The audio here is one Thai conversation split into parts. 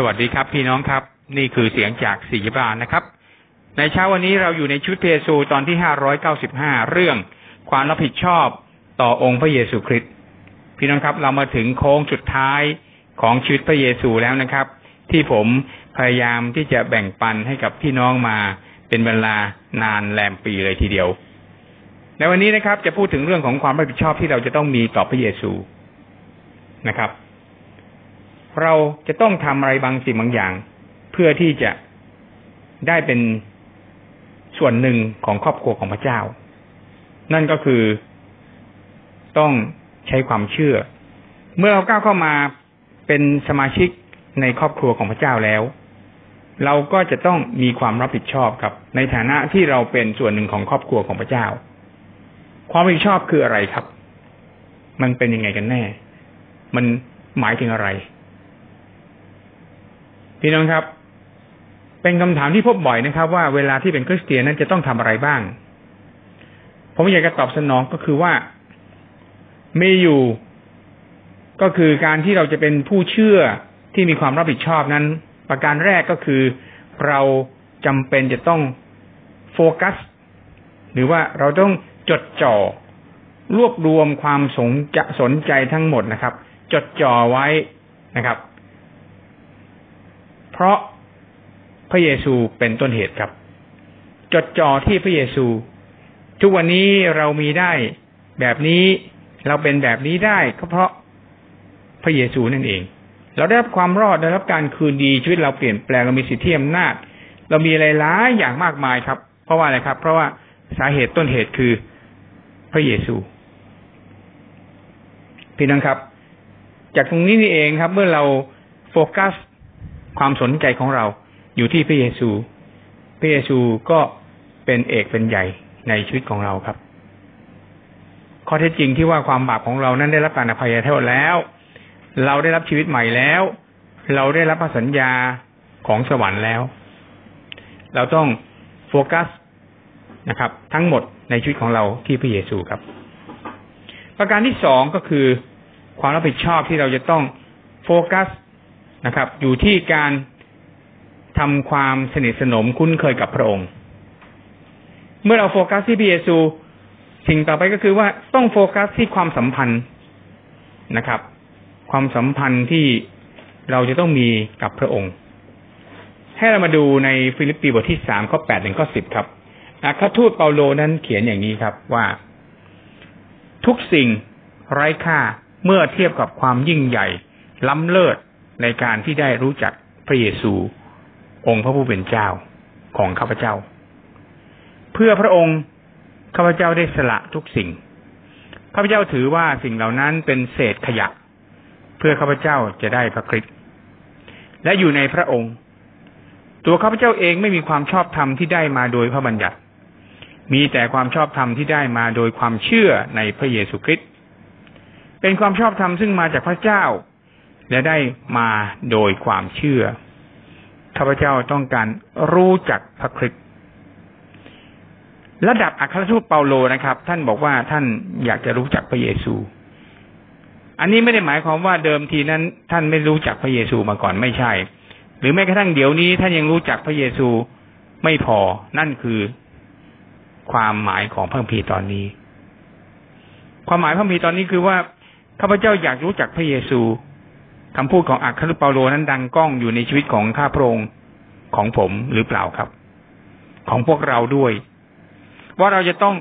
สวัสดีครับ พี่น้องครับ นี่คือเสียงจากสีบานนะครับ ในเช้าวันนี้เราอยู่ในชุดเพซูตอนที่ห้าร้อยเก้าสิบห้าเรื่องความรับผิดชอบต่อองค์พระเยซูคริสต์พี่น้องครับ เรามาถึงโค้งสุดท้ายของชีวิตพระเยซูแล้วนะครับ ที่ผมพยายามที่จะแบ่งปันให้กับพี่น้องมาเป็นเวลานานแรมปีเลยทีเดียว ในวันนี้นะครับ จะพูดถึงเรื่องของความรับผิดชอบที่เราจะต้องมีต่อพระเยซูนะครับ เราจะต้องทำอะไรบางสิ่งบางอย่าง เพื่อที่จะได้เป็นส่วนหนึ่งของครอบครัวของพระเจ้า นั่นก็คือต้องใช้ความเชื่อ เมื่อเราก้าวเข้ามาเป็นสมาชิกในครอบครัวของพระเจ้าแล้ว เราก็จะต้องมีความรับผิดชอบครับ ในฐานะที่เราเป็นส่วนหนึ่งของครอบครัวของพระเจ้า ความรับผิดชอบคืออะไรครับ มันเป็นยังไงกันแน่ มันหมายถึงอะไร พี่น้องครับ เป็นคำถามที่พบบ่อยนะครับ ว่าเวลาที่เป็นคริสเตียนนั้นจะต้องทำอะไรบ้าง ผมอยากจะตอบสนองก็คือว่ามีอยู่ก็คือการที่เราจะเป็นผู้เชื่อที่มีความรับผิดชอบนั้น ประการแรกก็คือเราจำเป็นจะต้องโฟกัส หรือว่าเราต้องจดจ่อ รวบรวมความสนจะสนใจทั้งหมดนะครับ จดจ่อไว้นะครับ เพราะพระเยซูเป็นต้นเหตุครับ จดจ่อที่พระเยซู ทุกวันนี้เรามีได้แบบนี้เราเป็นแบบนี้ได้ก็เพราะพระเยซูนั่นเอง เราได้รับความรอดได้รับการคืนดีชีวิตเราเปลี่ยนแปลงเรามีสิทธิอำนาจเรามีอะไรหลายอย่างมากมายครับ เพราะว่าอะไรครับ เพราะว่าสาเหตุต้นเหตุคือพระเยซู พี่น้องครับ จากตรงนี้นี่เองครับ เมื่อเราโฟกัส ความสนใจของเราอยู่ที่พระเยซู พระเยซูก็เป็นเอกเป็นใหญ่ในชีวิตของเราครับ ข้อเท็จจริงที่ว่าความบาปของเรานั้นได้รับการอภัยโทษแล้ว เราได้รับชีวิตใหม่แล้ว เราได้รับพระสัญญาของสวรรค์แล้ว เราต้องโฟกัสนะครับ ทั้งหมดในชีวิตของเราที่พระเยซูครับ ประการที่สองก็คือ ความรับผิดชอบที่เราจะต้องโฟกัส นะครับ อยู่ที่การทำความสนิทสนมคุ้นเคยกับพระองค์ เมื่อเราโฟกัสที่พระเยซูสิ่งต่อไปก็คือว่าต้องโฟกัสที่ความสัมพันธ์นะครับ ความสัมพันธ์ที่เราจะต้องมีกับพระองค์ ให้เรามาดูในฟิลิปปีบทที่สามข้อแปดถึงข้อสิบครับอัครทูตเปาโลนั้นเขียนอย่างนี้ครับว่า ทุกสิ่งไร้ค่าเมื่อเทียบกับความยิ่งใหญ่ ล้ำเลิศ ในการที่ได้รู้จักพระเยซู องค์พระผู้เป็นเจ้าของข้าพเจ้า เพื่อพระองค์ข้าพเจ้าได้สละทุกสิ่งข้าพเจ้าถือว่าสิ่งเหล่านั้นเป็นเศษขยะ เพื่อข้าพเจ้าจะได้พระคริสต์และอยู่ในพระองค์ ตัวข้าพเจ้าเองไม่มีความชอบธรรมที่ได้มาโดยพระบัญญัติ มีแต่ความชอบธรรมที่ได้มาโดยความเชื่อในพระเยซูคริสต์เป็นความชอบธรรมซึ่งมาจากพระเจ้า และได้มาโดยความเชื่อข้าพเจ้าต้องการรู้จักพระคริสต์ระดับอัครทูตเปาโลนะครับ ท่านบอกว่าท่านอยากจะรู้จักพระเยซู อันนี้ไม่ได้หมายความว่าเดิมทีนั้น ท่านไม่รู้จักพระเยซูมาก่อนไม่ใช่ หรือแม้กระทั่งเดี๋ยวนี้ท่านยังรู้จักพระเยซูไม่พอนั่นคือความหมายของพระพีตอนนี้ ความหมายพระพีตอนนี้คือว่าข้าพเจ้าอยากรู้จักพระเยซู คำพูดของอัครเปาโลนั้นดังก้องอยู่ในชีวิตของข้าพระองค์ของผมหรือเปล่าครับ ของพวกเราด้วย ว่าเราจะต้อง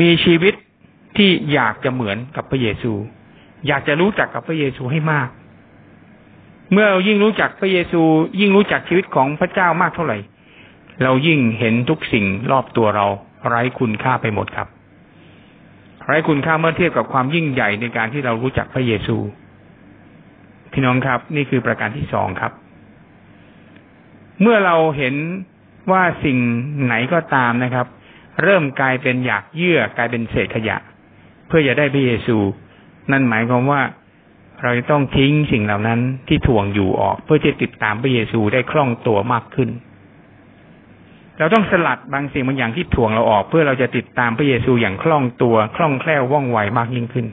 มีชีวิตที่อยากจะเหมือนกับพระเยซู อยากจะรู้จักกับพระเยซูให้มาก เมื่อเรายิ่งรู้จักพระเยซู ยิ่งรู้จักชีวิตของพระเจ้ามากเท่าไหร่ เรายิ่งเห็นทุกสิ่งรอบตัวเราไร้คุณค่าไปหมดครับ ไร้คุณค่าเมื่อเทียบกับความยิ่งใหญ่ในการที่เรารู้จักพระเยซู พี่น้องครับ นี่คือประการที่สองครับ เมื่อเราเห็นว่าสิ่งไหนก็ตามนะครับ เริ่มกลายเป็นอยากเยื่อกลายเป็นเศษขยะ เพื่อจะได้พระเยซู นั่นหมายความว่าเราจะต้องทิ้งสิ่งเหล่านั้นที่ถ่วงอยู่ออก เพื่อจะติดตามพระเยซูได้คล่องตัวมากขึ้น เราต้องสลัดบางสิ่งบางอย่างที่ถ่วงเราออก เพื่อเราจะติดตามพระเยซูอย่างคล่องตัว คล่องแคล่วว่องไวมากยิ่งขึ้น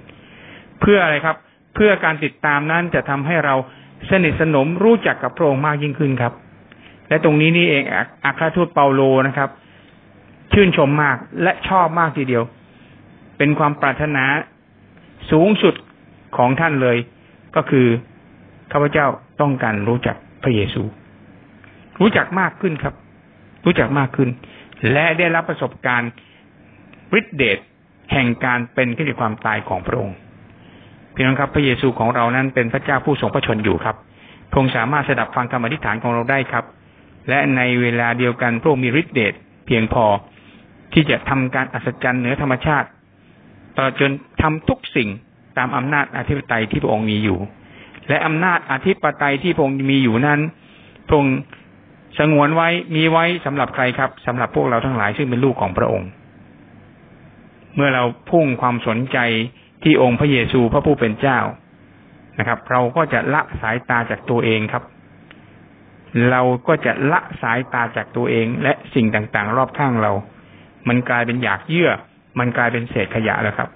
เพื่ออะไรครับ เพื่อการติดตามนั้นจะทำให้เราสนิทสนมรู้จักกับพระองค์มากยิ่งขึ้นครับ และตรงนี้นี่เองอัครทูตเปาโลนะครับ ชื่นชมมากและชอบมากทีเดียว เป็นความปรารถนาสูงสุดของท่านเลย ก็คือข้าพเจ้าต้องการรู้จักพระเยซู รู้จักมากขึ้นครับ รู้จักมากขึ้น และได้รับประสบการณ์ฤทธิเดชแห่งการเป็นขึ้นในความตายของพระองค์ พี่น้องครับพระเยซูของเรานั้นเป็นพระเจ้าผู้ทรงพระชนอยู่ครับพระองค์สามารถสดับฟังคำอธิษฐานของเราได้ครับ และในเวลาเดียวกันพระองค์มีฤทธิเดชเพียงพอที่จะทำการอัศจรรย์เหนือธรรมชาติตลอดจนทำทุกสิ่งตามอำนาจอธิปไตยที่พระองค์มีอยู่ และอำนาจอธิปไตยที่พระองค์มีอยู่นั้นพระองค์สงวนไว้มีไว้สำหรับใครครับสำหรับพวกเราทั้งหลายซึ่งเป็นลูกของพระองค์ เมื่อเราพุ่งความสนใจ ที่องค์พระเยซูพระผู้เป็นเจ้านะครับ เราก็จะละสายตาจากตัวเองครับ เราก็จะละสายตาจากตัวเอง และสิ่งต่างๆ รอบข้างเรา มันกลายเป็นอยากเยื่อ มันกลายเป็นเศษขยะแล้วครับ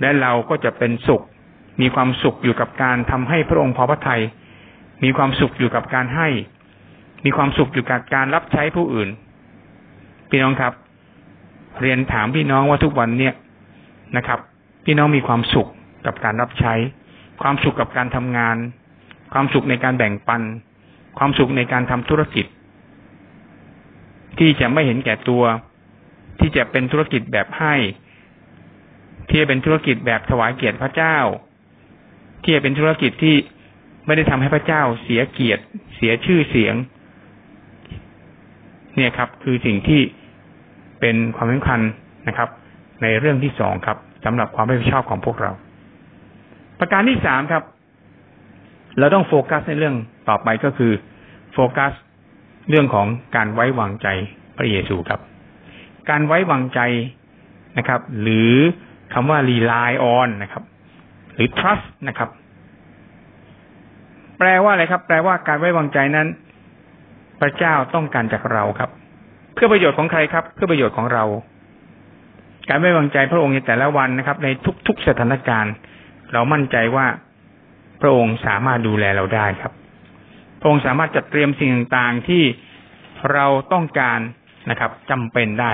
และเราก็จะเป็นสุข มีความสุขอยู่กับการทำให้พระองค์พอพระทยัยมีความสุขอยู่กับการให้ มีความสุขอยู่กับการรับใช้ผู้อื่น พี่น้องครับ เรียนถามพี่น้องว่าทุกวันเนี่ยนะครับ พี่น้องมีความสุขกับการรับใช้ ความสุขกับการทำงาน ความสุขในการแบ่งปัน ความสุขในการทำธุรกิจ ที่จะไม่เห็นแก่ตัว ที่จะเป็นธุรกิจแบบให้ ที่จะเป็นธุรกิจแบบถวายเกียรติพระเจ้า ที่จะเป็นธุรกิจที่ไม่ได้ทำให้พระเจ้าเสียเกียรติ เสียชื่อเสียง เนี่ยครับ คือสิ่งที่เป็นความสำคัญนะครับ ในเรื่องที่สองครับ สำหรับความไม่ชอบของพวกเรา ประการที่สามครับ เราต้องโฟกัสในเรื่องต่อไปก็คือ โฟกัสเรื่องของการไว้วางใจพระเยซูครับ การไว้วางใจนะครับ หรือคำว่า rely on นะครับ หรือ trust นะครับ แปลว่าอะไรครับ แปลว่าการไว้วางใจนั้น พระเจ้าต้องการจากเราครับ เพื่อประโยชน์ของใครครับ เพื่อประโยชน์ของเรา การไม่วางใจพระองค์ในแต่ละวันนะครับ ในทุกๆสถานการณ์ เรามั่นใจว่าพระองค์สามารถดูแลเราได้ครับ พระองค์สามารถจัดเตรียมสิ่งต่างๆที่เราต้องการนะครับจำเป็นได้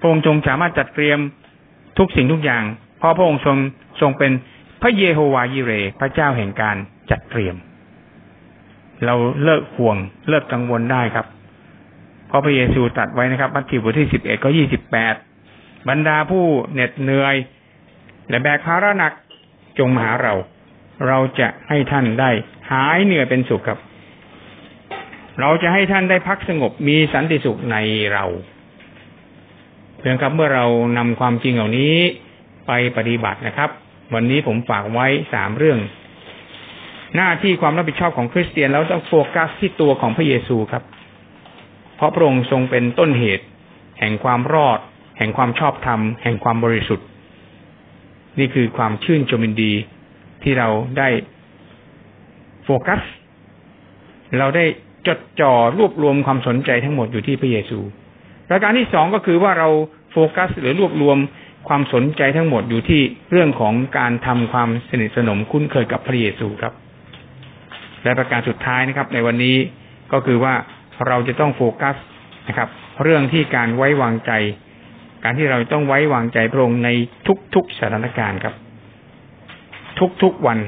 พระองค์จงสามารถจัดเตรียมทุกสิ่งทุกอย่าง เพราะพระองค์ทรงทรงเป็นพระเยโฮวายิเร พระเจ้าแห่งการจัดเตรียม เราเลิกห่วงเลิกกังวลได้ครับเพราะพระเยซูตรัสไว้นะครับมัทธิวบทที่สิบเอ็ดก็ยี่สิบแปด บรรดาผู้เหน็ดเหนื่อย และแบกภาระหนักจงมาหาเรา เราจะให้ท่านได้หายเหนื่อยเป็นสุขครับ เราจะให้ท่านได้พักสงบมีสันติสุขในเรา เพียงครับเมื่อเรานำความจริงเหล่านี้ไปปฏิบัตินะครับ วันนี้ผมฝากไว้สามเรื่อง หน้าที่ความรับผิดชอบของคริสเตียนเราต้องโฟกัสที่ตัวของพระเยซูครับ เพราะพระองค์ทรงเป็นต้นเหตุ แห่งความรอด แห่งความชอบธรรมแห่งความบริสุทธิ์ นี่คือความชื่นชมยินดีที่เราได้โฟกัส เราได้จดจ่อรวบรวมความสนใจทั้งหมดอยู่ที่พระเยซูประการที่สองก็คือว่าเราโฟกัสหรือรวบรวมความสนใจทั้งหมดอยู่ที่เรื่องของการทำความสนิทสนมคุ้นเคยกับพระเยซูครับ และประการสุดท้ายนะครับ ในวันนี้ก็คือว่าเราจะต้องโฟกัสนะครับ เรื่องที่การไว้วางใจ การที่เราต้องไว้วางใจพระองค์ในทุกๆสถานการณ์ครับ ทุกๆวัน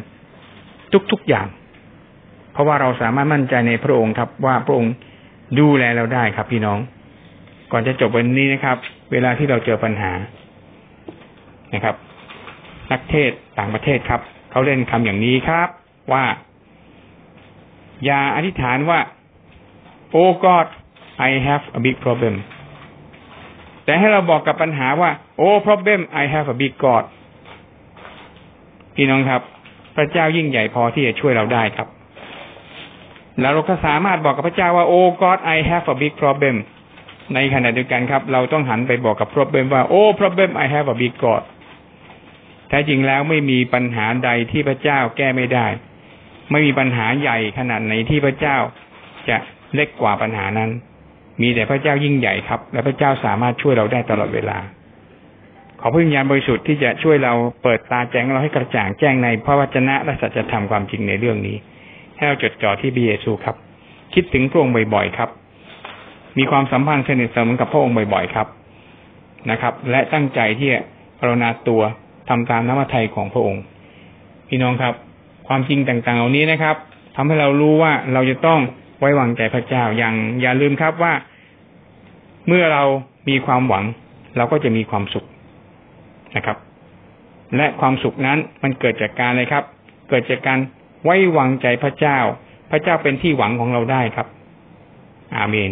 ทุกๆอย่าง เพราะว่าเราสามารถมั่นใจในพระองค์ครับ ว่าพระองค์ดูแลเราได้ครับ พี่น้อง ก่อนจะจบวันนี้นะครับ เวลาที่เราเจอปัญหานะครับ นักเทศต่างประเทศครับเขาเล่นคำอย่างนี้ครับ ว่า อย่าอธิษฐานว่า Oh God I have a big problem แต่ให้เราบอกกับปัญหาว่า โอ้ problem I have a big God พี่น้องครับ พระเจ้ายิ่งใหญ่พอที่จะช่วยเราได้ครับ แล้วเราก็สามารถบอกกับพระเจ้าว่าโอ้ God I have a big problem ในขณะเดียวกันครับ เราต้องหันไปบอกกับ problem ว่าโอ้ problem I have a big God แท้จริงแล้วไม่มีปัญหาใดที่พระเจ้าแก้ไม่ได้ ไม่มีปัญหาใหญ่ขนาดไหนที่พระเจ้าจะเล็กกว่าปัญหานั้น มีแต่พระเจ้ายิ่งใหญ่ครับ และพระเจ้าสามารถช่วยเราได้ตลอดเวลา ขอพระวิญญาณบริสุทธิ์ที่จะช่วยเราเปิดตาแจ้งเราให้กระจ่างแจ้งในพระวจนะและสัจธรรมความจริงในเรื่องนี้ ให้เราจดจ่อที่พระเยซูครับ คิดถึงพระองค์บ่อยๆครับ มีความสัมพันธ์สนิทสนมกับพระองค์บ่อยๆครับนะครับ และตั้งใจที่จะภาวนาตัวทำตามน้ำพระทัยของพระองค์ พี่น้องครับ ความจริงต่างๆ เหล่านี้นะครับทำให้เรารู้ว่าเราจะต้องไว้วางใจพระเจ้าอย่างอย่าลืมครับว่า เมื่อเรามีความหวัง เราก็จะมีความสุขนะครับ และความสุขนั้นมันเกิดจากการอะไรครับ เกิดจากการไว้วางใจพระเจ้า พระเจ้าเป็นที่หวังของเราได้ครับ อาเมน